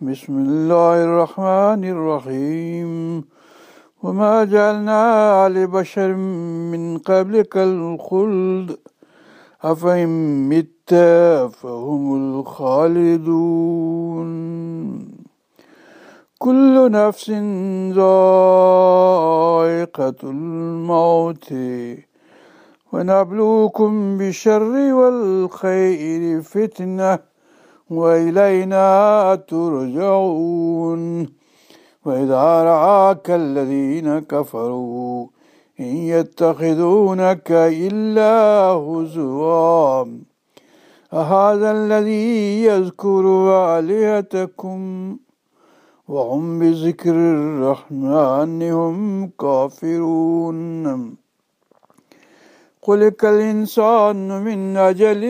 بسم الله الرحمن الرحيم وما جعلنا لبشر من قبلك الخلد أفإن مت فهم الخالدون كل نفس ذائقة الموت ونبلوكم بالشر والخير فتنة وإلينا ترجعون. وإذا رآك الذين كفروا إن يتخذونك إلا هزوا. أهذا الذي يذكر آلهتكم وهم بذكر الرحمن هم كافرون. خلق الإنسان من أجل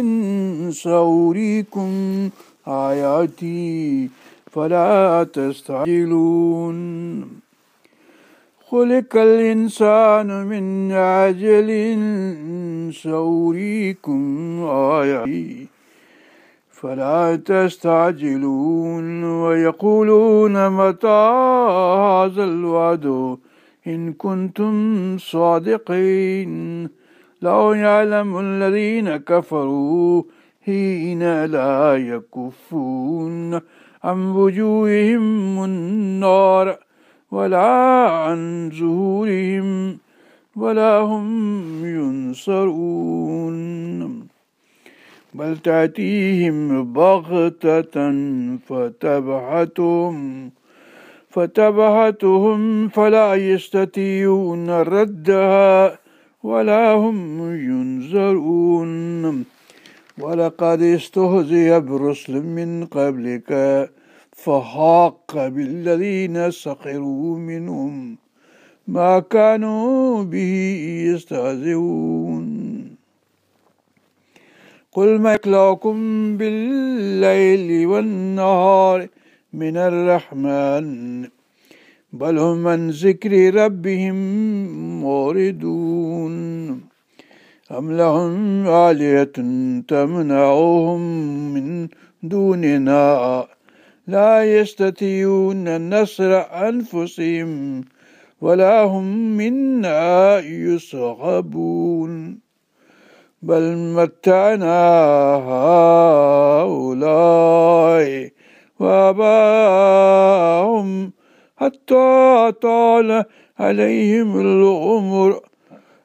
سأريكم آياتي فلا تستعجلون. خلق الإنسان من أجل سأريكم آياتي فلا تستعجلون. ويقولون متى هذا الوعد؟ إن كنتم صادقين. لو يعلم الذين كفروا حين لا يكفون عن وجوههم النار ولا عن ظهورهم ولا هم ينصرون. بل تأتيهم بغتة فتبحتهم فتبهتهم فلا يستطيعون ردها ولا هم ينذرون ولقد استهزئ برسل من قبلك فحاق بالذين سخروا منهم. ما كانوا به يستهزئون. قل ما يكلاكم بالليل والنهار من الرحمن بل هم من ذكر ربهم موردون. أم لهم آلهة تمنعهم من دوننا لا يستطيعون نصر أنفسهم ولا هم منا يصحبون بل متعنا هؤلاء وآباهم حتى طال عليهم الأمر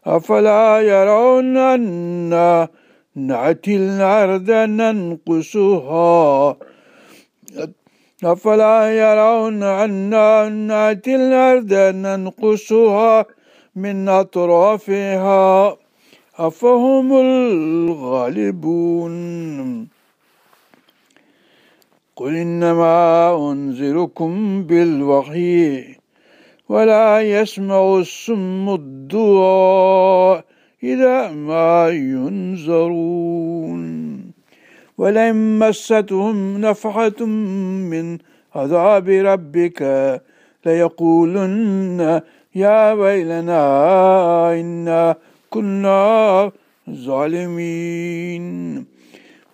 أفلا يرون أنا نأتي الأرض ننقصها؟ أفلا يرون أنا نأتي الأرض ننقصها من أطرافها؟ أفهم الغالبون. قل إنما أنذركم بالوحي. ولا يسمع السم الدعاء إذا ما ينذرون ولئن مستهم نفحة من عذاب ربك ليقولن يا ويلنا إنا كنا ظالمين.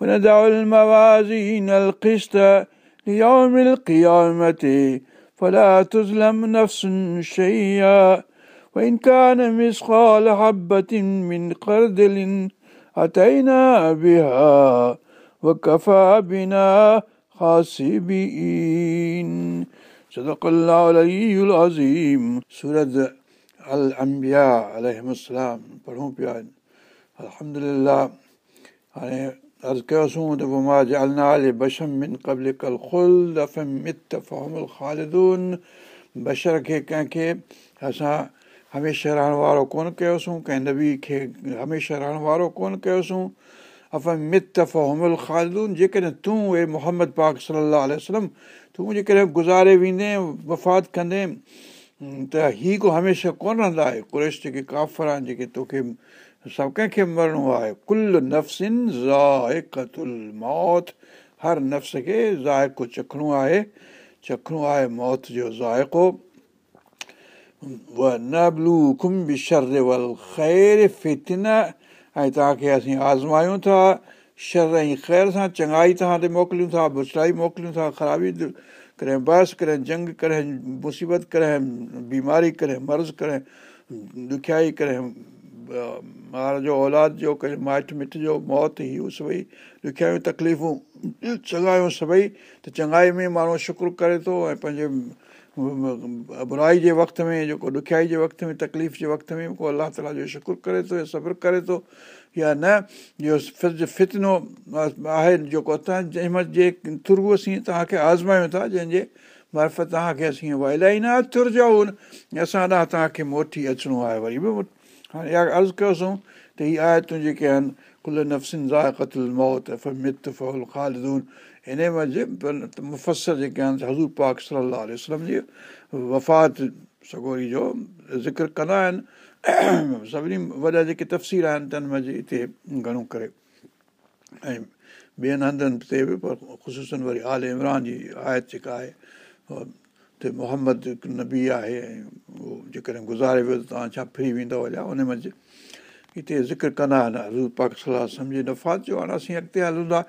وندع الموازين القسط ليوم القيامة فلا تظلم نفس شيئا وإن كان مثقال حبة من خردل أتينا بها وكفى بنا حاسبين صدق الله العلي العظيم سورة الأنبياء عليهم السلام पढ़ूं पिया आहिनि अल्हम्दुलिल्लाह हाणे عرض ڪيوسين ته پوءِ مان جلنا بشم من قبل ڪل کل مت فهمل خالدون بشر کي ڪنهن کي اسان هميشه رهڻ وارو ڪونه ڪيوسين ڪنهن نبي کي هميشه رهڻ وارو ڪونه ڪيوسين اف مت فهمل خالدون جيڪڏهن تون اهي محمد پاڪ صلاح وسلم تون جيڪڏهن گذاري ويندي وفات ڪندي ته هيءَ ڪو هميشه ڪونه رهندا آهي ڪريش جيڪي ڪافر آهن جيڪي توکي سڀ ڪنهن کي مرڻو آهي چکڻو آهي چکڻو آهي توهان کي اسين آزمايون ٿا شر ۽ خير سان چڱائي توهان تي موڪليون ٿا بڇڙائي موڪليون ٿا خرابي ڪڏهن بحث ڪڏهن جنگ ڪڏهن مصيبت ڪڏهن بيماري ڪڏهن مرض ڪڏهن ڏکيائي ڪڏهن ٻار جو اولاد جو ڪڏهن مائٽ مٽ جو موت اهي سڀئي ڏکيايون تڪليفون چڱايون سڀئي ته چڱائي ۾ ماڻهو شڪر ڪري ٿو ۽ پنهنجي برائي جي وقت ۾ جيڪو ڏکيائي جي وقت ۾ تڪليف جي وقت ۾ ڪو الله تالا جو شڪر ڪري ٿو يا صبر ڪري ٿو يا نه اهو فج فتنو آهي جيڪو اسان جنهن مهل جي ٿرو اسين توهان کي آزمايون ٿا جنهن جي معرفت توهان کي اسين الاهي نه ٿر جو اسان ڏانهن توهان کي موٽي اچڻو آهي وري به هاڻي اها عرض ڪيوسين ته هيءَ آيتون جيڪي آهن ڪل نفسن موت مت ڦل خالدون هن مفسر جيڪي آهن حضور پاڪ صلاح وسلم جي وفات سگوري جو ذڪر ڪندا آهن سڀني وڏا جيڪي تفسير آهن تن منجهه هتي گهڻو ڪري ۽ ٻين هنڌن تي به پر خشوسن وري آل عمران جي آيت جيڪا آهي ته محمد نبي آهي ۽ اهو جيڪڏهن گذاري ويو ته توهان ڇا فري ويندو هليا ان منجهه هتي ذڪر ڪندا آهن حضور پاڪ صلاح سمجهي نفات جو هاڻي اسين اڳتي هلون ٿا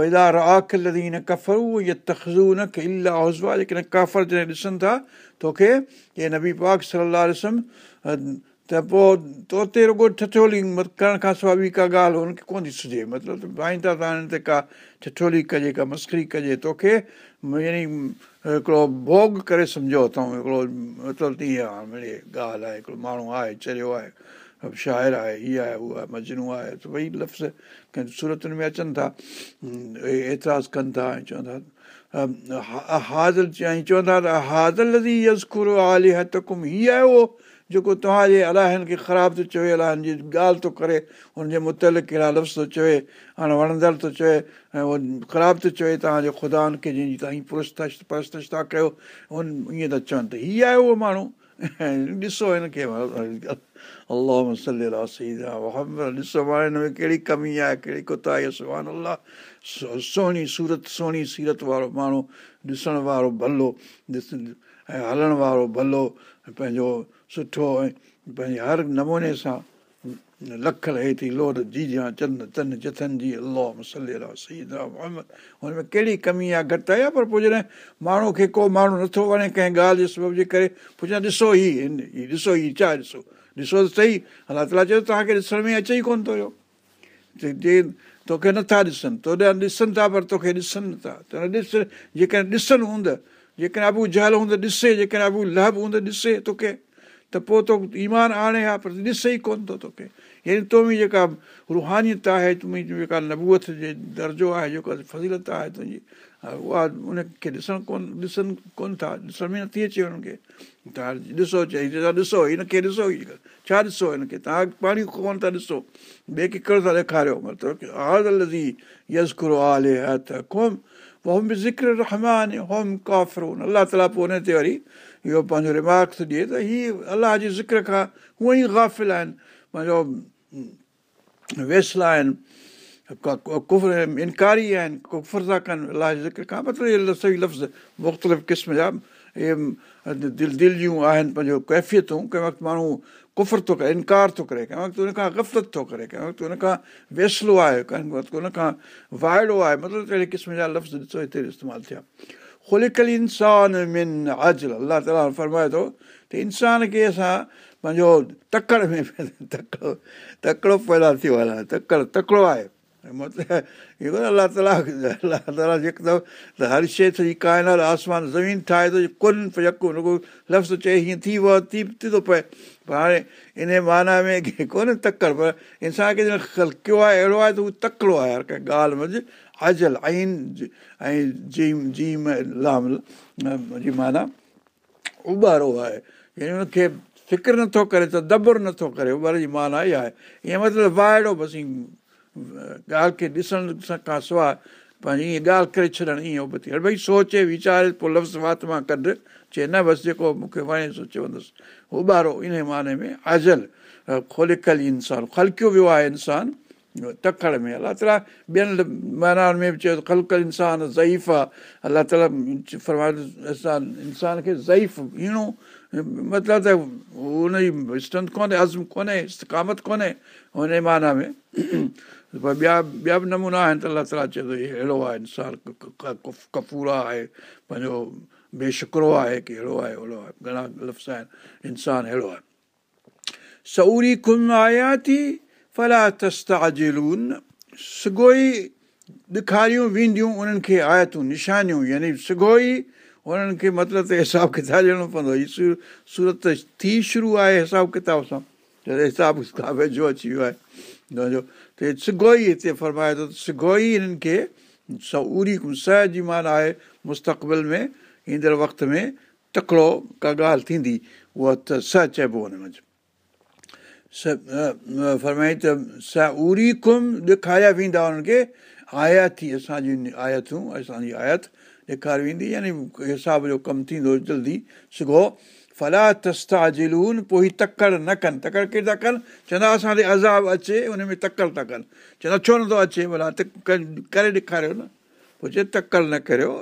ويدار آخل ڪفرو يا تخزو نه کي الاهه هزوا جيڪڏهن ڪافر جڏهن ڏسن ٿا توکي هي نبي پاڪ صلاح ڏسم ته پوءِ تو تي رڳو ٺٺولي ڪرڻ کان سواءِ ٻي ڪا ڳالهه هن کي ڪونه ٿي سجهي. مطلب ته ٿا توهان هن تي ڪا ٺٺولي ڪجي ڪا مسڪري ڪجي توکي يعني هڪڙو ڀوڳ ڪري سمجهو اٿئون هڪڙو مطلب تيئن آهي مڙي ڳالهه آهي هڪڙو ماڻهو آهي چريو آهي شاعر آهي هيءَ آهي اها آهي مجنون آهي ته ڀئي لفظ ڪنهن صورتن ۾ اچن ٿا اعتراض ڪن ٿا چون ٿا هازل ۽ چوندا ته هازل يزڪر آلي هتڪم هيءَ آهي اهو جيڪو توهان جي الاهن کي خراب ٿو چوي الاهن جي ڳالهه ٿو ڪري هن جي متل ڪهڙا لفظ ٿو چوي هاڻي وڻندڙ ٿو چوي ۽ اهو خراب ٿو چوي توهان جي خدان کي جنهن جي توهان پرست پرستش ٿا ڪيو هن ائين ٿا چون ته هيءَ آهي اهو ماڻهو. ڏسو هن کي الله ڏسو هن ۾ ڪهڙي ڪمي آهي ڪهڙي ڪتا سڀاڻي الله سهڻي سورت سهڻي سيرت وارو ماڻهو ڏسڻ وارو ڀلو ڏس ۽ هلڻ وارو ڀلو پنهنجو سٺو ۽ پنهنجي هر نموني سان لک لهي ٿي لور جي جا چند تن جٿن جي الله مسلي محمد. هن ۾ ڪهڙي ڪمي آهي گهٽ آهي؟ پر پوءِ جڏهن ماڻهو کي ڪو ماڻهو نٿو وڻي ڪنهن ڳالهه جي سبب جي ڪري پڇان ڏسو هيءُ ڏسو هي ڇا ڏسو؟ ڏسو ته صحيح الله تالا چيو توهان کي ڏسڻ ۾ اچي ئي ڪونه ٿو هيو توکي نٿا ڏسن تو ڏيان ڏسن ٿا پر توکي ڏسن نٿا. ته ڏس جيڪڏهن ڏسن هوند جيڪڏهن ابو جهل هوند ڏسي جيڪڏهن ابو لهب هوند ڏسي توکي ته پوءِ تو ايمان آڻي ها پر ڏسي ئي ڪونه ٿو توکي. يعني تو ۾ جيڪا رهانيت آهي تنهنجي جيڪا نبوئت جي درجو آهي جيڪو فضيلت آهي تنهنجي اها ان کي ڏسڻ ڪونه ڏسن ڪونه ٿا ڏسڻ ۾ نٿي اچي هنن کي ته ڏسو چئي ڏسو هن کي ڏسو ڇا ڏسو هن کي؟ توهان پاڻي ڪونه ٿا ڏسو. ٿا ڏيکاريو. به الله تالا پوءِ هن تي وري اهو پنهنجو رمارڪ ڏئي ته هيءَ الله جي ذڪر کان هونئن ئي گافل آهن پنهنجو ويسلا آهن ڪفر انڪاري آهن ڪفر ٿا ڪن الله جي ذڪر کان مطلب صحيح لفظ مختلف قسم جا اهي دل دل جون آهن پنهنجو ڪيفيتون ڪنهن وقت ماڻهو ڪفر ٿو ڪري انڪار ٿو ڪري ڪنهن وقت هن کان گفلت ٿو ڪري ڪنهن وقت هن کان ويسلو آهي ڪنهن وقت هن کان وائڙو آهي مطلب اهڙي قسم جا لفظ ڏسو هتي استعمال ٿيا کلڪل انسان من آجل الله تالا فرمائي ٿو ته انسان کي اسان پنهنجو تڪڙ ۾ تڪڙو تڪڙو پيدا ٿيو آهي تڪڙ تڪڙو آهي مطلب اهو الله تالا الله تالا جيڪو هر شيءِ سڄي ڪائنات آسمان زمين ٺاهي ٿو ڪن يڪ رڳو لفظ چئي هيئن ٿي ويو ٿي ٿي پئي پر هاڻي ان معنيٰ ۾ ڪونهي تڪڙ پر انسان کي جڏهن ڪيو آهي اهڙو آهي ته اهو تڪڙو آهي هر ڪنهن ڳالهه منجهه اجل آئن ۽ جيم جيم لام جي معنيٰ اٻارو آهي يعني هن کي فڪر نٿو ڪري ته دبر نٿو ڪري اٻار جي معنيٰ اها آهي ائين مطلب وائڙو بس ڳالهه کي ڏسڻ کان سواءِ پنهنجي ائين ڳالهه ڪري ڇڏڻ ائين اهو ٿي ڀئي سوچي ويچاري پوءِ لفظ وات مان ڪڍ چئي نه بس جيڪو مون کي وڻي سو چوندس اٻارو ان ماني ۾ اجل کولڪل انسان خلڪيو ويو آهي انسان تکڙ ۾ الله تالا ٻين مانائن ۾ به چيو خلڪل انسان ضعيف آهي الله تالا فرمائي انسان کي ضعيف هيڻو مطلب ته هن جي سٽرنٿ ڪونهي عزم ڪونهي استڪامت ڪونهي هن معنيٰ ۾ پر ٻيا ٻيا به نمونا آهن ته الله تالا چئي ٿو اهڙو آهي انسان ڪفورا آهي پنهنجو بيشڪرو آهي ڪه اهڙو آهي اهڙو آهي گهڻا لفظ آهن انسان اهڙو آهي سئوري ڪم آيا ٿي ڦلا تستاجلون سگو ئي ڏيکاريون وينديون انهن کي آيتون نشانيون يعني سگو ئي انهن کي مطلب ته حساب ڪتاب ڏيڻو پوندو هيءَ سورت ٿي شروع آهي حساب ڪتاب سان حساب ڪتاب ويجهو اچي ويو آهي ته سگو ئي هتي فرمائي ٿو ته سگو ئي هنن کي سئوري س جي معنيٰ آهي مستقبل ۾ ايندڙ وقت ۾ تڪڙو ڪا ڳالهه ٿيندي اها ته س چئبو هن ۾ فرمائي ته س اري ڪم ڏيکاريا ويندا انهن کي آيا ٿي اسان جي آيتون اسان جي آيت ڏيکاري ويندي يعني حساب جو ڪم ٿيندو جلدي سگو ڦلا تستا جلون پوءِ هيءَ تڪڙ نه ڪن تڪڙ ڪير ٿا ڪن چوندا اسان عذاب اچي ان ۾ تڪڙ ٿا ڪن چوندا ڇو نٿو اچي ڀلا ڪري ڏيکاريو نه پوءِ چئي تڪڙ نه ڪريو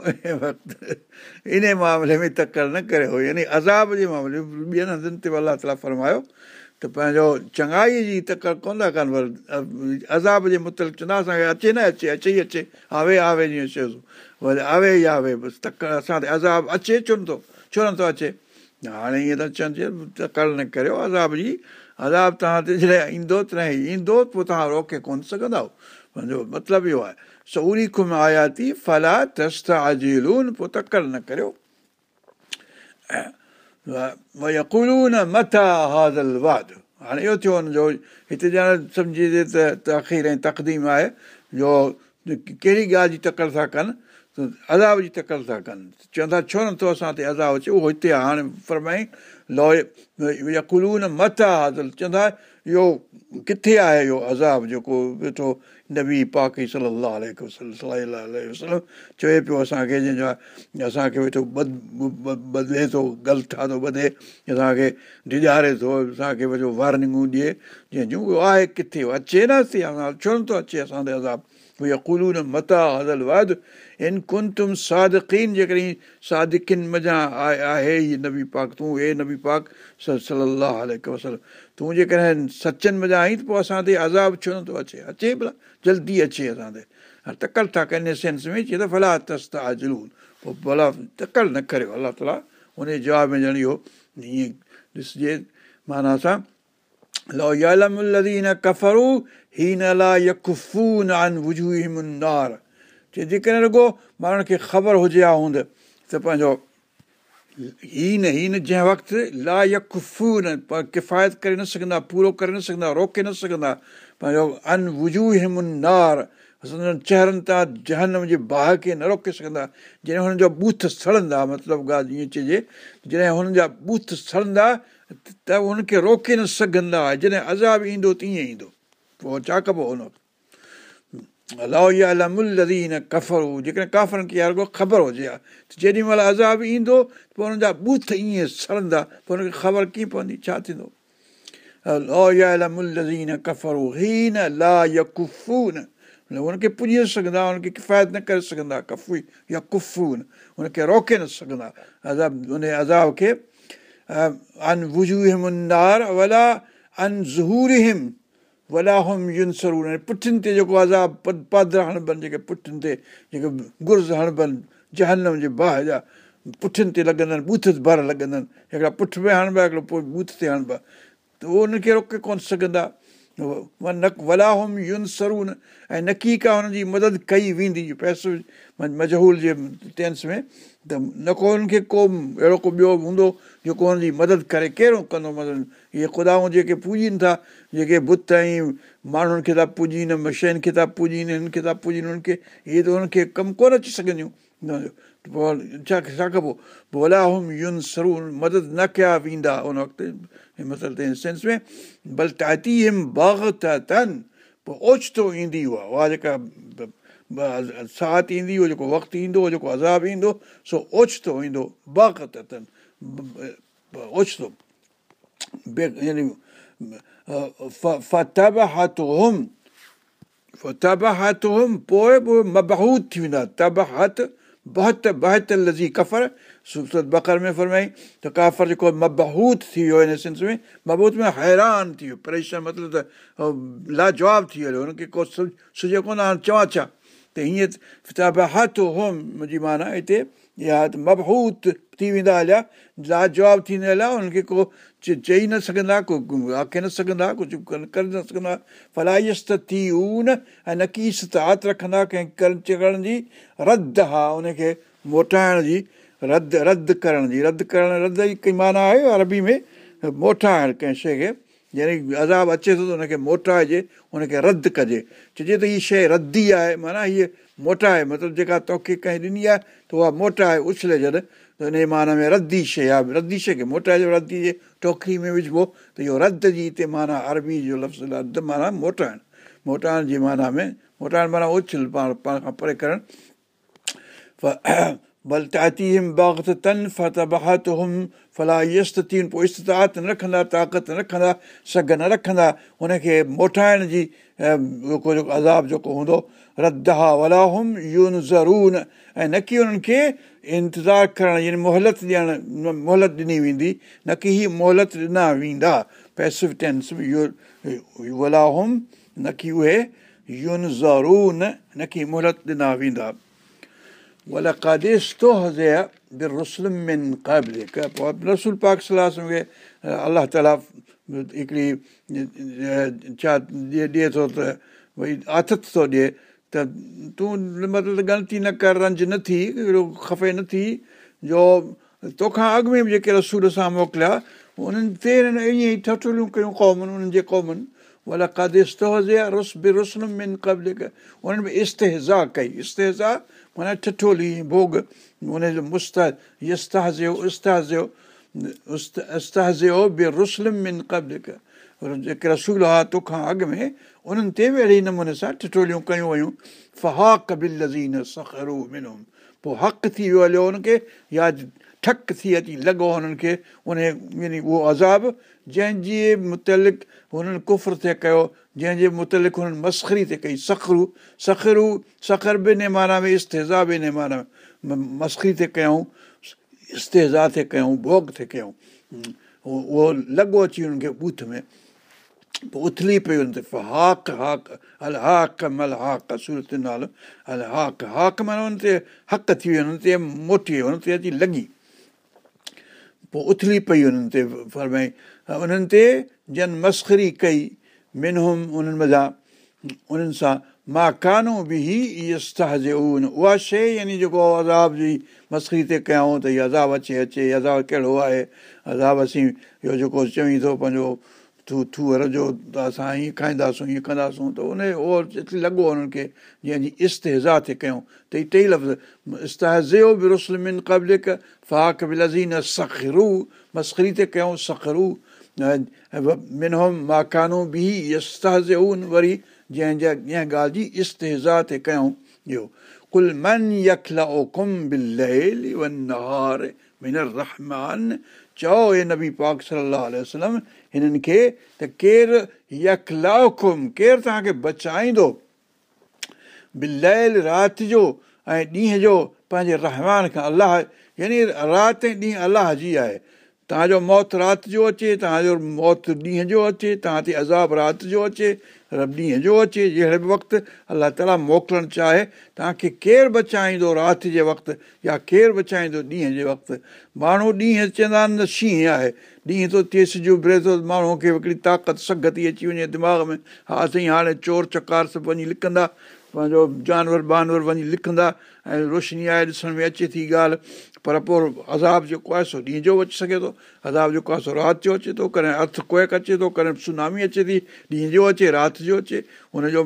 ان معاملي ۾ تڪڙ نه ڪريو يعني عذاب جي معاملي ۾ ٻين هنڌن تي الله تالا فرمايو ته پنهنجو چڱائي جي تڪڙ ڪونه ٿا ڪن پر عذاب جي مطلق چوندا اسان کي اچي نه اچي اچي ئي اچي. آوي آوي جيئن چيوس وري آوي ئي آوي بس تڪڙ اسان تي عذاب اچي ڇو نٿو ڇو نٿو اچي؟ هاڻي ائين ته چون تڪڙ نه ڪريو عذاب جي. عذاب توهان تي جڏهن ايندو تڏهن ايندو پوءِ توهان روڪي ڪونه سگهندا پنهنجو مطلب اهو آهي سئوري کم آيا ٿي ڦلا آجيلون پوءِ تڪڙ نه ڪريو هاڻي اهو ٿيو هن جو هتي ڄڻ سمجهي تقديم آهي جو ڪهڙي ڳالهه جي تڪڙ ٿا ڪن عذاب جي تڪڙ ٿا ڪن چوندا ڇو نٿو اسان تي عذاب اچي اهو هتي هاڻي فرمائي لو يڪلون مٿان هازل چوندا اهو ڪٿي آهي اهو عذاب جيڪو ويٺو نبي پاڪي صلاح چئي پيو اسان کي جنهن جو آهي اسان کي ويٺو بد بدلي ٿو غلط ٺاتو ٻڌي اسان کي ڊڄاري ٿو اسان کي ويٺو وارننگون ڏئي جيئن جون اهو آهي ڪٿي اچي نه ٿي ڇو نٿو اچي اسان تي عذاب يڪلو نه متا هزل واد ان ڪن تم سادڪين جيڪڏهن سادڪن آهي هيءَ نبي پاڪ تون هي نبي پاڪ صلاح وسلم تون جيڪڏهن سچن مزا آهين ته پوءِ اسان تي عذاب ڇو نٿو اچي؟ اچي ڀلا جلدي اچي اسان تي. تڪڙ ٿا ڪن سينس ۾ چئي ته ڀلا تست آجلون پوءِ ڀلا تڪڙ نه ڪريو الله تالا هن جي جواب ۾ ڄڻ اهو ائين ڏسجي معنيٰ هي چئي جيڪڏهن رڳو ماڻهن کي خبر هجي ها هوند ته پنهنجو هي نه هي نه جنهن وقت لا يڪوفو نه ڪفايت ڪري نه سگهندا پورو ڪري نه سگهندا روڪي نه سگهندا پنهنجو ان وجو همن نار چهرن تان جنهن جي باهه کي نه روڪي سگهندا جڏهن هنن جا بوٿ سڙندا مطلب ڳالهه ائين چئجي جڏهن هنن جا بوٿ سڙندا ته هن کي روڪي نه سگهندا جڏهن عذاب ايندو تيئن ايندو پوءِ ڇا ڪبو هن وقت جيڪڏهن ڪافرن کي يار خبر هجي ها ته جيڏي مهل عذاب ايندو پوءِ هنن جا بوٿ ائين سڙندا پوءِ هن کي خبر ڪيئن پوندي ڇا ٿيندو هن کي پڄي نه سگهندا ڪفايت نه ڪري سگهندا هن کي روڪي نه سگهندا عذاب کي وڏا هوم ينسرو پٺين تي جيڪو عذاب پادر هڻبن جيڪي پٺين تي جيڪي گرز هڻبن جهنم جي باهه جا پٺين تي لڳندا آهن بوٿ ڀر لڳندا آهن هڪڙا پٺ ۾ هڻبا هڪڙو پوءِ بوٿ تي هڻبا ته اهو ان کي روڪي ڪونه سگهندا نه وڏا هوم ينسرو ۽ نڪيڪا هنن جي مدد ڪئي ويندي. پئسو مجهول جي ٽينس ۾ ته نه ڪو هنن کي ڪو اهڙو ڪو ٻيو هوندو جيڪو هن جي مدد ڪري. ڪهڙو ڪندو مدد؟ اهي خدائون جيڪي پوڄين ٿا جيڪي بت ۽ ماڻهن کي ٿا پوڄين مشئن کي ٿا پوڄين هنن کي ٿا پوڄين هنن کي اهي ته هنن کي ڪم ڪونه اچي سگهنديون ڇا ڇا ڪبو ڀولا هوم ين سرو مدد نه ڪيا ويندا ان وقت مطلب هن سينس ۾ بل تاتي هم باغ تن پوءِ اوچتو ايندي اها اها جيڪا ساٿ ايندي هو جيڪو وقت ايندو هو جيڪو عذاب ايندو سو اوچتو ايندو باق اٿن اوچتو يعني فتب هٿ هوم فتب هٿ هوم پوءِ به مبهود ٿي ويندا تب هٿ بهت بهت لزي ڪفر سورت بڪر ۾ فرمائي ته ڪافر جيڪو مبهوت ٿي ويو هن سينس ۾ مبهوت ۾ حيران ٿي ويو پريشان مطلب ته لاجواب ٿي ويو هن کي ڪو سجهي ڪونه هاڻي چوان ڇا ته هيئن هٿ هوم منهنجي معنيٰ هتي يا ته مبهوت ٿي ويندا هليا. لاجواب ٿيندا هليا هنن کي ڪو چئي نه سگهندا ڪو آکي نه سگهندا ڪجهه ڪري نه سگهندا. فلائست ٿي نه ۽ نڪيس ته رکندا ڪنهن ڪرڻ جي. رد ها ان کي موٽائڻ جي رد رد ڪرڻ جي. رد ڪرڻ رد جي ڪئي معنيٰ آهي عربي ۾ موٽائڻ ڪنهن شيءِ کي. يعني عذاب اچي ٿو ته هن کي موٽائجي هن کي رد ڪجي. چئجي ته هيءَ شيءِ ردي آهي معنيٰ هيءَ موٽائي مطلب جيڪا توکي ڪنهن ڏني آهي ته اها موٽائي اڇلي جڏهن ته جي معنيٰ ۾ ردي شيءِ آهي ردي شيءِ کي موٽائجي ردي جي ٽوڪري ۾ وجهبو ته اهو رد جي هتي معنيٰ عربي جو لفظ رد معنيٰ موٽائڻ موٽائڻ جي معنيٰ ۾ موٽائڻ معنيٰ اڇل پاڻ پاڻ کان پري ڪرڻ ڀل باغت تن فت هم ڦلا يست ٿي پوءِ استات نه رکندا طاقت نه رکندا سگهه نه رکندا هن کي موٽائڻ جي جيڪو جيڪو عذاب جيڪو هوندو رد ها ولا هم يون زرون ۽ نه ڪه انهن کي انتظار ڪرڻ يعني موهلت ڏيڻ موهلت ڏني ويندي نه ڪه هيءَ موهلت ڏنا ويندا پيسو ٽينس ولا هم نه ڪه اهي يون زرون نه ڪه موهلت ڏنا ويندا رسول پاڪ صلاح کي الله تالا هڪڙي ڇا ڏئي ٿو ته ڀئي آٿت ٿو ڏئي ته تون مطلب غلطي نه ڪر رنج نه ٿي اهڙو کپي نه ٿي جو توکان اڳ ۾ به جيڪي رسول سان موڪليا انهن تي ائين ئي ٺٺوليون ڪيون قومن انهن جي قومن ڪئي ٺٺولي ڀوڳ ان جو جيڪي رسول اڳ ۾ انهن تي به اهڙي نموني سان ٺٺوليون ڪيون پوءِ حق ٿي ويو هليو هن کي يا ٺڪ ٿي اچي لڳو هنن کي ان اهو عذاب جنهن جي مطلق هنن ڪفر تي ڪيو جنهن جي مطلق هنن مسکري تي ڪئي سکرو سکرو سکر به ان معنيٰ ۾ استيزا به ان معنيٰ مسکري تي ڪيون استيزا تي ڪيون ڀوڳ تي ڪيون. اهو لڳو اچي هنن کي بوٿ ۾ پوءِ اٿلي پئي هن تي هاڪ هاڪ ال هاڪ مهل هاڪ سورت نالو ال هاڪ هاڪ معنيٰ هن تي حق ٿي ويو هن تي موٽي هن تي اچي لڳي. پوءِ اٿلي پئي هنن تي فرمائي انهن تي جن مسکري ڪئي. منهم انهن مزا انهن سان مان ڪانو به اها استاجي اها شيءِ يعني جيڪو عذاب جي مسکري تي ڪيون ته هيءَ عذاب اچي اچي عذاب ڪهڙو آهي؟ عذاب اسين اهو جيڪو چوئي ٿو پنهنجو ٿو ٿوئر جو ته اسان هيئن کائينداسون هيئن ڪنداسون ته ان اهو لڳو هنن کي جنهن جي استيزا تي ڪيون. ته هيءَ ٽئي لفظ استازيو به رسلمن به لزين سکرو. مسکري تي ڪيون سکرو منهوم ماڪانو به استازيون وري جنهن جا جنهن ڳالهه جي استيزا تي ڪيون اهو. ڪل من يکلا او ڪم بل ون نهار من رحمان. چئو هي نبي پاڪ صلاح وسلم هنن کي ته ڪير يڪلاڪم ڪير توهان کي بچائيندو؟ بل رات جو ۽ ڏينهن جو پنهنجي رحمان کان الله يعني رات ۽ ڏينهن الله جي آهي توهان جو موت رات جو اچي توهان جو موت ڏينهن جو اچي توهان تي عذاب رات جو اچي ڏينهن جو اچي جهڙي به وقت الله تالا موڪلڻ چاهي توهان کي ڪير بچائيندو رات جي وقت يا ڪير بچائيندو ڏينهن جي وقت. ماڻهو ڏينهن چوندا آهن نه شينهن آهي. ڏينهن ٿو ٿئي سج اڀري ٿو ماڻهوءَ کي هڪڙي طاقت ٿي اچي وڃي دماغ ۾. ها سائين هاڻي چور چڪار سڀ وڃي لڪندا پنهنجو جانور بانور وڃي لکندا ۽ روشني آهي ڏسڻ ۾ اچي ٿي ڳالهه پر پوءِ عذاب جيڪو آهي سو ڏينهن جو اچي سگهي ٿو عذاب جيڪو آهي سو رات جو اچي ٿو ڪڏهن ارٿ ڪوئڪ اچي ٿو ڪڏهن سنامي اچي ٿي ڏينهن جو اچي رات جو اچي هن جو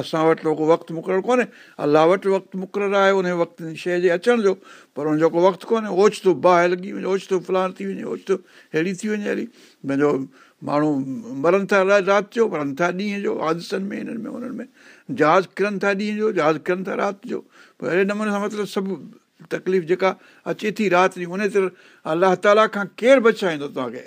اسان وٽ ڪو وقت مقرر ڪونهي الله وٽ وقت مقرر آهي ان وقت شيءِ جي اچڻ جو پر هن جيڪو وقت ڪونهي اوچتو باهه لڳي وڃي اوچتو فلاڻ ٿي وڃي اوچتو اهڙي ٿي وڃي پنهنجو ماڻهو مرن ٿا رات جو مرن ٿا ڏينهن جو حادثن ۾ هنن ۾ هنن ۾. جهاز ڪرن ٿا ڏينهن جو جهاز ڪرن ٿا رات جو. پوءِ اهڙي نموني سان مطلب سڀ تڪليف جيڪا اچي ٿي رات جي ان تي الله تالا کان ڪير بچائيندو توهان کي؟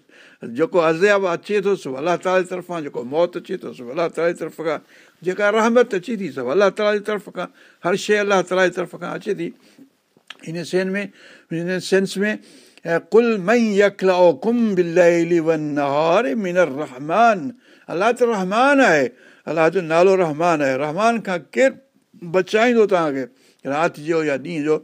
جيڪو ازياب اچي ٿو سو الله تالا جي طرفان جيڪو موت اچي ٿو سو الله تالا جي طرف کان جيڪا رحمت اچي ٿي سڀ الله تالا جي طرف کان هر شيءِ الله تالا جي طرف کان اچي ٿي. هن سين ۾ هن سينس ۾ بچائيندو توهان کي رات جو يا ڏينهن جو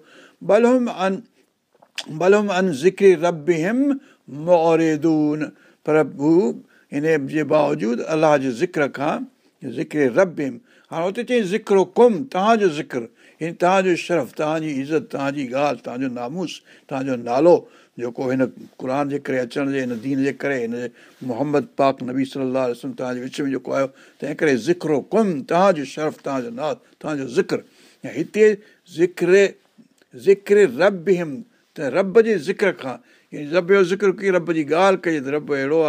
باوجود الله جي ذڪر کان ذڪر رب هم هاڻي هتي چئي زڪرو ڪم توهان جو توهان جو شرف توهان جي عزت توهان جي ڳالهه توهان جو ناموس توهان جو نالو جيڪو هن قر جي ڪري اچڻ جي هن دين جي ڪري هن محمد پاڪ نبي صلاح توهان جي وچ ۾ جيڪو آيو تنهن ڪري زڪرو ڪم توهان جو شرف توهان جو نالو توهان جو ذڪر. ۽ هتي ذڪر ذڪر رب هم ته رب جي ذڪر کان رب جو ذڪر ڪه رب جي ڳالهه رب اهڙو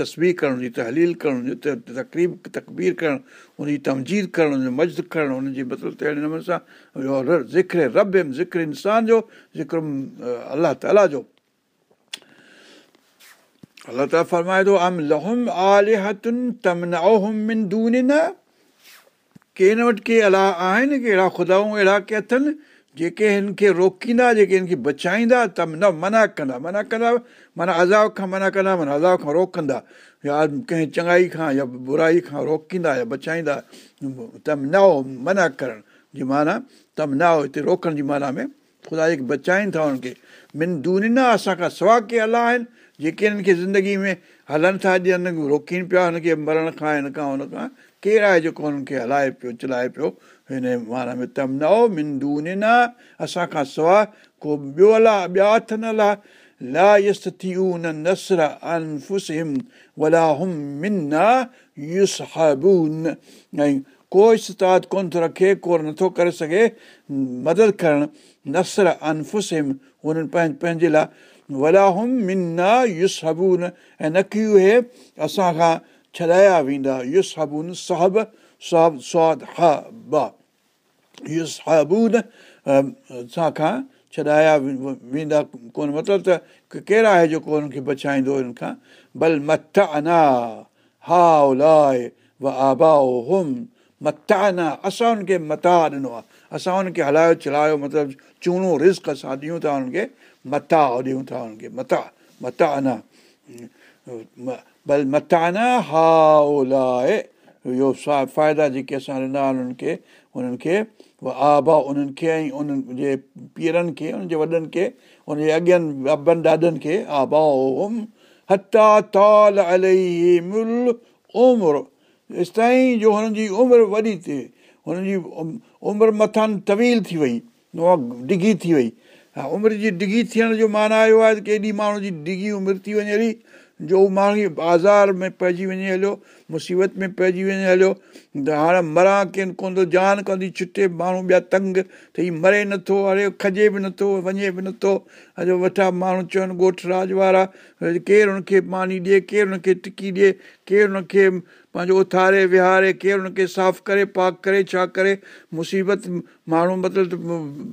تصوير ڪرڻ هن جي تحليل ڪرڻ هن جي تڪريب تڪبير ڪرڻ هن جي تمجيد ڪرڻ هن جو مجد ڪرڻ هن جي مطلب ته اهڙي نموني سان ذڪر رب هم ذڪر انسان جو ذڪر الله جو. اٿن جيڪي هن کي روڪيندا جيڪي هن کي بچائيندا ته نه منا ڪندا. منا ڪندا معنيٰ عذاب کان منا ڪندا معنيٰ عذاب کان روڪندا. يا ڪنهن چڱائي کان يا برائي کان روڪيندا يا بچائيندا تم نه منا ڪرڻ جي معنيٰ تم نه هتي روڪڻ جي معنيٰ ۾ خدا جيڪي بچائن ٿا کي من دون نه اسان کان سوا ڪي الله آهن جيڪي هنن کي زندگي ۾ هلن ٿا ڏين روڪين پيا هن کي مرڻ کان هن کان هن کان ڪير آهي جيڪو هنن کي هلائي پيو چلائي پيو هن رکي ڪو نٿو ڪري سگهي مدد ڪرڻ نسر انفسم هنن پنهنجي لاءِ اهي اسان کان ڇڏايا ويندا اسان کان ڇڏايا ويندا ڪونه مطلب ته ڪير آهي جيڪو هن کي بچائيندو هن کان بل مٿ انا ها لاءِ هوم مٿان انا اسان هن کي متا ڏنو آهي اسان هن کي هلايو چلايو مطلب چوڻو رسڪ اسان ڏيون ٿا هن کي مٿان ڏيون ٿا هن کي متا متا انا بل مٿان انا ها لاءِ اهو فائدا جيڪي اسان ڏنا هنن کي هنن کي آبا انهن کي ۽ انهن جي پيرن کي انهن جي وڏن کي ان جي اڳين ابن ڏاڏن کي آبا هتا تال مل عمر. تيستائين جو هنن جي عمر وڏي ٿئي هنن جي عمر مٿان طويل ٿي وئي ڊگهي ٿي وئي. عمر جي ڊگهي ٿيڻ جو معنيٰ اهو آهي ته ڪيڏي ماڻهو جي ڊگهي عمر ٿي وڃي جو ماڻهو بازار ۾ پئجي وڃي هليو مصيبت ۾ پئجي وڃي هليو ته هاڻي مران ڪير ڪونه ٿو جان ڪندي ڇٽي ماڻهو ٻيا تنگ ته هيءُ مري نٿو اڙي کجي به نٿو وڃي به نٿو. اڄ وٺان ماڻهو چون ڳوٺ راج وارا ڪير هن کي پاڻي ڏئي ڪير هن کي ٽڪي ڏئي ڪير هن کي پنهنجو اٿاري ويهاري ڪير هن کي صاف ڪري پاڪ ڪري ڇا ڪري مصيبت ماڻهو مطلب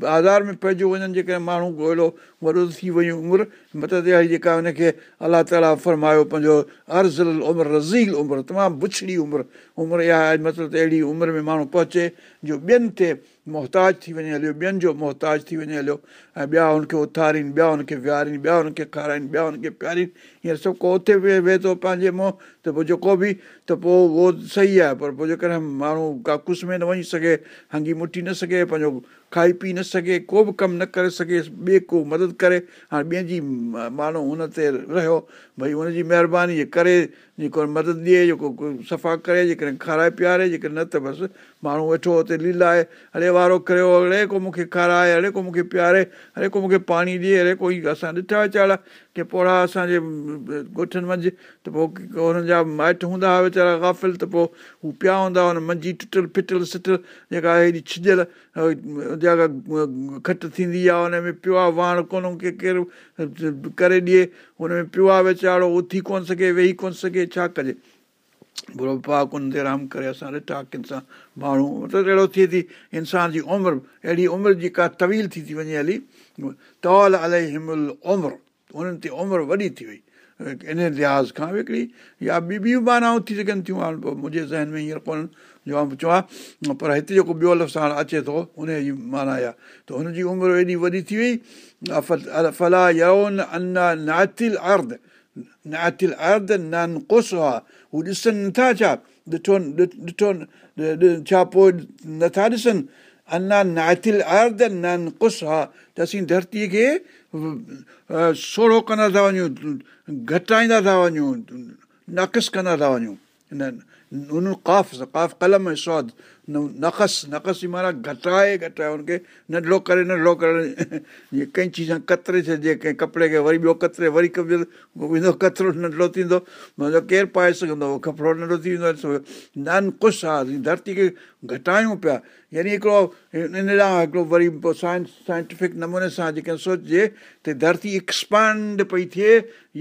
بازار ۾ پئجي وڃن جيڪڏهن ماڻهو ڳولهو وڏو ٿي ويون عمر مطلب اها جيڪا هن کي الله تالا فرمايو پنهنجو ارزل عمر رزيل عمر تمام بڇڙي عمر. عمر اها آهي مطلب ته اهڙي عمر ۾ ماڻهو پهچي جو ٻين تي محتاج ٿي وڃي هليو ٻين جو محتاج ٿي وڃي هليو ۽ ٻيا هن کي اٿارين ٻيا هن کي وهارين ٻيا هن کي کارائن ٻيا هن کي پيارين هيئن سڀ ڪو اٿي ويهي ويهي ٿو پنهنجي منهن ته پوءِ جيڪو به ته پوءِ اهو صحيح آهي پر پوءِ جيڪڏهن ماڻهو ڪاڪس ۾ نه وڃي سگهي هنگي مٺي نه سگهي پنهنجو کائي پي نه سگهي ڪو به ڪم نه ڪري سگهي ٻئي ڪو مدد ڪري. هاڻي ٻئي جي ماڻهو هن تي رهيو ڀئي هن جي مهرباني جي ڪري جيڪو مدد ڏئي جيڪو صفا ڪري جيڪڏهن کارائي پياري جيڪڏهن نه ته بس ماڻهو ويٺو هتي ليلائي هلي وارو ڪريو اڙي ڪو مون کي کارائي اڙي ڪو مون کي پياري اڙي ڪو مون کي پاڻي ڏئي اڙي ڪوئي اسان ڏٺا ويچارا ڪه پوڙا اسان جي ڳوٺن منجهه ته پوءِ هنن جا مائٽ هوندا هئا ويچارا گافل ته پوءِ هو پيا هوندا هئا هن منجهه ٽٽل ڦٽل اسٽل جيڪا هيڏي ڇڄل جيڪا کٽ ٿيندي آهي هن ۾ آهي واڻ ڪونه ڪي ڪير ڪري ڏئي هن ۾ پيو آهي ويچارو اٿي ڪونه سگهي ويهي ڪونه سگهي ڇا ڪجي؟ برو پاڪ ان تي رام ڪري اسان ڏٺا ڪنهن سان ماڻهو مطلب اهڙو ٿئي ٿي انسان جي عمر اهڙي عمر جيڪا طويل ٿي ٿي وڃي هلي تول الائي همل عمر انهن تي عمر وڏي ٿي وئي ان لحاظ کان هڪڙي يا ٻي ٻيون مانائون ٿي سگهن ٿيون هاڻي منهنجي ذهن ۾ هينئر ڪونهن جو آئون چوان پر هتي جيڪو ٻيو لفظ هاڻي اچي ٿو ان جي معنيٰ آهي ته هن جي عمر ايڏي وڏي ٿي وئي ڦلا يرون انا ناتل ارد ناتل ارد نن ڪس هئا هو ڏسن نٿا ڇا؟ ڏٺو ڏٺو ڇا پوءِ نٿا ڏسن؟ انا ناٿل ارد نن ڪس ها ته اسين ڌرتيءَ کي سوڙهو ڪندا ٿا وڃون گهٽائيندا ٿا وڃون ناقص ڪندا ٿا وڃون ان ڪاف ڪاف قلم ۽ سواد نقص نقص جي معنيٰ گهٽائي گهٽائي هن کي ننڍڙو ڪري ننڍڙو ڪري. جيئن قينچي سان ڪتري ڇڏجي ڪنهن ڪپڙي کي وري ٻيو ڪتري وري ويندو ڪترو ننڍڙو ٿيندو. مطلب ڪير پائي سگهندو اهو ڪپڙو ننڍو ٿي ويندو نن ڪجهه آهي ڌرتي کي گهٽايون پيا. يعني هڪڙو ان ڏانهن هڪڙو وري پوءِ سائنس سائنٽيفڪ نموني سان جيڪي سوچجي ته ڌرتي ايڪسپانڊ پئي ٿئي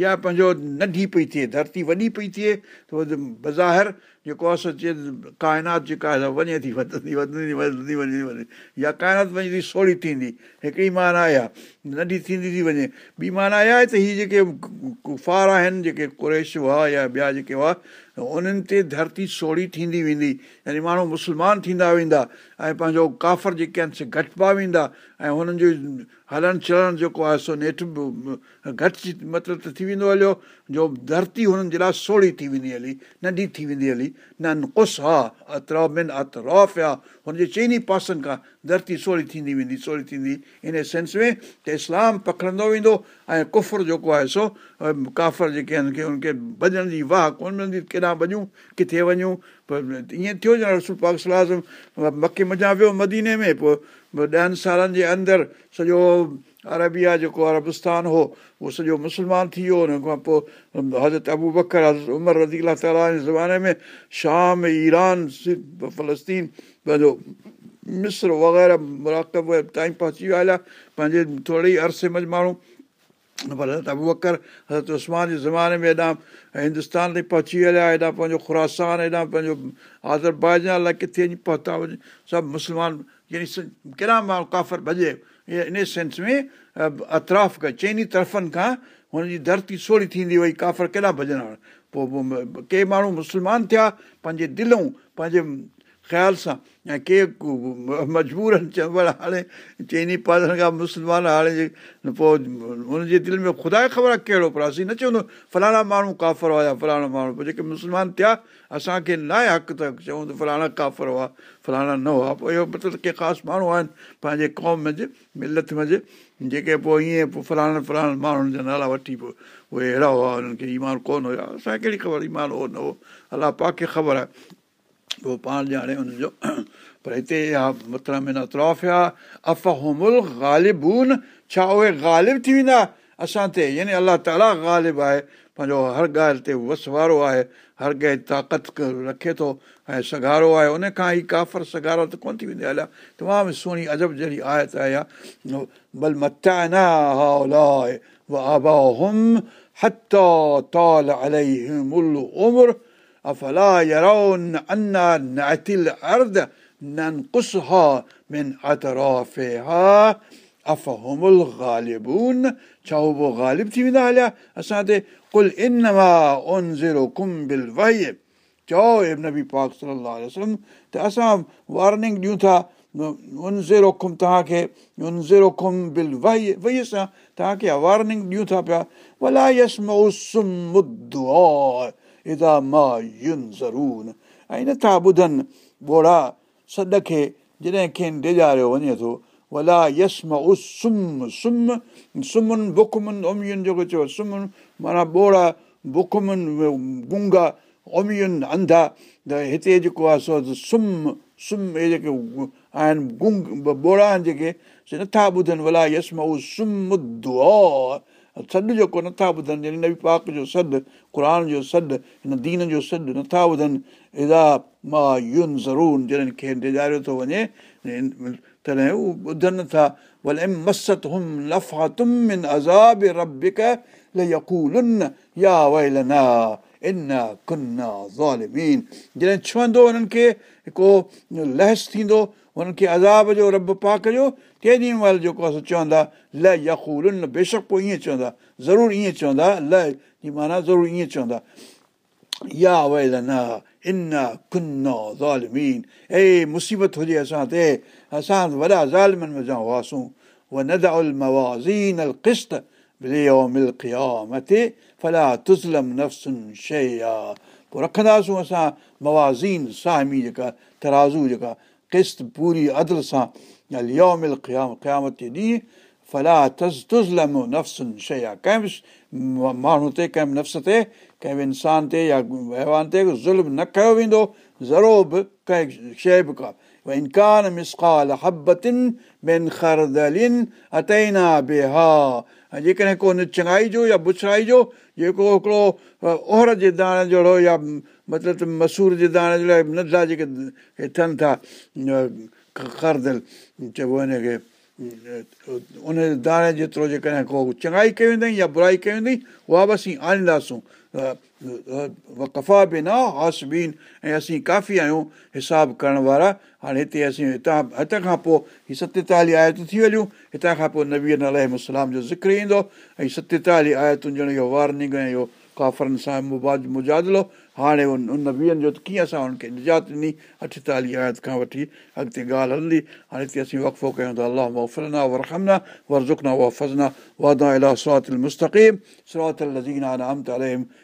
يا پنهنجو ننڍي پئي ٿئي ڌرتي وڏي پئي ٿئي ته بزاهر جيڪو آهي سو چئي ڪائنات جيڪا آهي وڃي ٿي وڌندي وڌندي وڌندي وڃي وڃي يا ڪائنات وڃي ٿي سوڙهي ٿيندي هڪڙي معنيٰ آهي ننڍي ٿيندي ٿي وڃي. ٻي معنيٰ اها آهي ته هيءَ جيڪي ڪفار آهن جيڪي ڪريش هئا يا ٻيا جيڪي هئا انهن تي ڌرتي سوڙهي ٿيندي ويندي. يعني ماڻهو مسلمان ٿيندا ويندا ۽ پنهنجو ڪافر جيڪي آهن سي گهٽپا ويندا ۽ هنن جو هلڻ چلڻ جيڪو آهي سو نيٺ گهٽ مطلب ته ٿي ويندو هليو جو ڌرتي هنن جي لاءِ سوڙهي ٿي ويندي هلي ننڍي ٿي ويندي هلي. نه ڪس ها اترابن اطراف آهي هن جي چئني پاسن کان ڌرتي سوڙهي ٿيندي ويندي سوڙهي ٿيندي ان سينس ۾ ته اسلام پکڙندو ويندو ۽ ڪفر جيڪو آهي سو ڪافر جيڪي آهن هن کي ڀڄڻ جي واهه ڪونه ملندي ڪيڏانهن ڀڄون ڪٿي وڃون ائين ٿيو ڄڻ رسول پاڪ صلاح مڪي مزا ويو مديني ۾ پوءِ ڏهن سالن جي اندر سڄو اربيا جيڪو اربستان هو اهو سڄو مسلمان ٿي ويو هن کان پوءِ حضرت ابو بڪر حضرت عمر رزي الا تالا زماني ۾ شام ايران فلسطين پنهنجو مسر وغيره مراڪب تائين پهچي ويا هليا پنهنجي ٿوري ئي عرصي ۾ ماڻهو حضرت ابو بڪر حضرت اسمان جي زماني ۾ هيڏان هندستان تائين پهچي هليا هيڏان پنهنجو خراسان هيڏان پنهنجو آزر بائجان لاءِ ڪٿي وڃي پهتا وڃي سڀ مسلمان يعني ڪيڏا ماڻهو ڪافر ڀڄي ان سينس ۾ اطراف کان چئني طرفن کان هن جي ڌرتي سوڙهي ٿيندي وئي ڪافر ڪيڏا ڀڄن پوءِ ڪي ماڻهو مسلمان ٿيا پنهنجي دلون پنهنجي خيال سان. ۽ ڪي مجبور آهن چون ڀلا هاڻي چئني پاسن کان مسلمان هاڻي پوءِ هن جي دل ۾ خدا خبر آهي ڪهڙو پر؟ اسين نه چوندو فلاڻا ماڻهو ڪافر هئا يا فلاڻا ماڻهو. پوءِ جيڪي مسلمان ٿيا اسان کي نه آهي حق ته چئون ته فلاڻا ڪافر هئا فلاڻا نه هئا. پوءِ اهو مطلب ڪي خاص ماڻهو آهن پنهنجي قوم منجهه ملت منجهه جيڪي پوءِ ائين پوءِ فلاڻي فلاڻي ماڻهن جا نالا وٺي پوءِ اهي اهڙا هئا هنن کي ايمان ڪونه هئا اسان کي ڪهڙي خبر ايمان هو نه هو. الله پاڪ کي خبر آهي پوءِ پاڻ ڄاڻي هن جو پر هتي اها مطلب ۾ نتراف آهي افمل غالبون. ڇا اهي غالب ٿي ويندا؟ اسان تي يعني الله تالا غالب آهي. پنهنجو هر ڳالهه تي وس وارو آهي. هر ڪنهن طاقت رکي ٿو ۽ سگارو آهي. ان کان ئي ڪافر سگارو ته ڪونه ٿي ويندي. هليا تمام سهڻي عجب جهڙي آيت آهي أفلا يرون أن نأتي الأرض ننقصها من أطرافها أفهم الغالبون छा उहो ग़ालिब थी वेंदा हलिया असां ते कुल इन मां उनज़िरो बिल वही चओ नबी पाक सलाहु वसलम त असां वार्निंग ॾियूं था उनज़िरो खुम तव्हांखे उनज़िरो खुम बिल वही वही सां तव्हांखे वार्निंग ॾियूं था पिया भला यस मौसम ضرور ۽ نٿا ٻڌن ٻوڙا سڏ کي جڏهن کين ڊڄاريو وڃي ٿو ولا يس مان اس سم سم سمهن بکمن اومين جيڪو چيو سمهن معنيٰ ٻوڙا بکمن گنگا اومين انڌا. ته هتي جيڪو آهي سو سم سم اهي جيڪي آهن گنگ ٻوڙا آهن جيڪي سي نٿا ٻڌن ڀلا يس مان اس سم دعا سڏ جيڪو نٿا ٻڌن يعني نبي پاڪ جو سڏ قر جو سڏ هن دين جو سڏ نٿا ٻڌن ازا مان ين ضرور جڏهن کي ڊڄاريو ٿو وڃي تڏهن اهي ٻڌن نٿا ڀلي مست هم لفا تم عذاب ربڪ يڪولن يا ويلنا ڇهندو هنن کي ڪو لهس ٿيندو هنن کي عذاب جو رب پاڪ جو ڪنهن ڏينهن مهل چوندا ل يڪول بيشڪ پوءِ ائين چوندا ضرور ائين چوندا جي ضرور ائين چوندا هجي اسان تي اسان وڏا ظالمن ۾ هئاسين پوءِ رکنداسين اسان ترازو جيڪا قسط پوري عدل سان يومل قيام قيامت جي ڏينهن ڦلا تز تزلم نفسن شيءِ آهي ڪنهن به ماڻهو تي ڪنهن نفس تي ڪنهن به انسان تي يا وهنوار تي ظلم نه ڪيو ويندو زرو به ڪنهن شيءِ به ڪا بيها ۽ جيڪڏهن ڪو چڱائي جو يا بڇڙائي جو جيڪو هڪڙو اوهر جي داڻي جهڙو يا مطلب مسور جي داڻي جهڙا ننڍا جيڪي ٿين ٿا خردل چئبو هن کي ان داڻي جيترو جيڪڏهن ڪو چڱائي ڪئي ويندئي يا برائي ڪئي ويندئي اها به اسين آڻينداسون وڪفا به نه هاسبين ۽ اسين ڪافي آهيون حساب ڪرڻ وارا. هاڻي هتي اسين هتان هتان کان پوءِ هيءَ ستيتاليهه آيتون ٿي هليون هتان کان پوءِ نبيءَ الارم جو ذڪر ايندو. ۽ ستيتاليهه آيتن ڄڻ اهو وارننگ ۽ اهو ڪافرن سان مباد مجادلو. هاڻي ان ان نبيئن جو ته ڪيئن اسان هن کي نجات ڏني؟ اٺيتاليهه آيت کان وٺي اڳتي ڳالهه هلندي. هاڻي هتي اسين وقفو ڪيون ٿا الله وئا ورکمنا ور وفزنا واعدا الا وئا مستقيم. واڌا لزينا نام ممستقيم سزينا